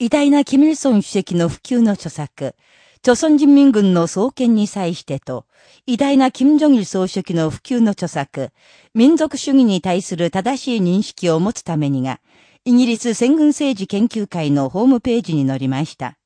偉大なキムルソン主席の普及の著作、朝鮮人民軍の創建に際してと、偉大な金正日総書記の普及の著作、民族主義に対する正しい認識を持つためにが、イギリス戦軍政治研究会のホームページに載りました。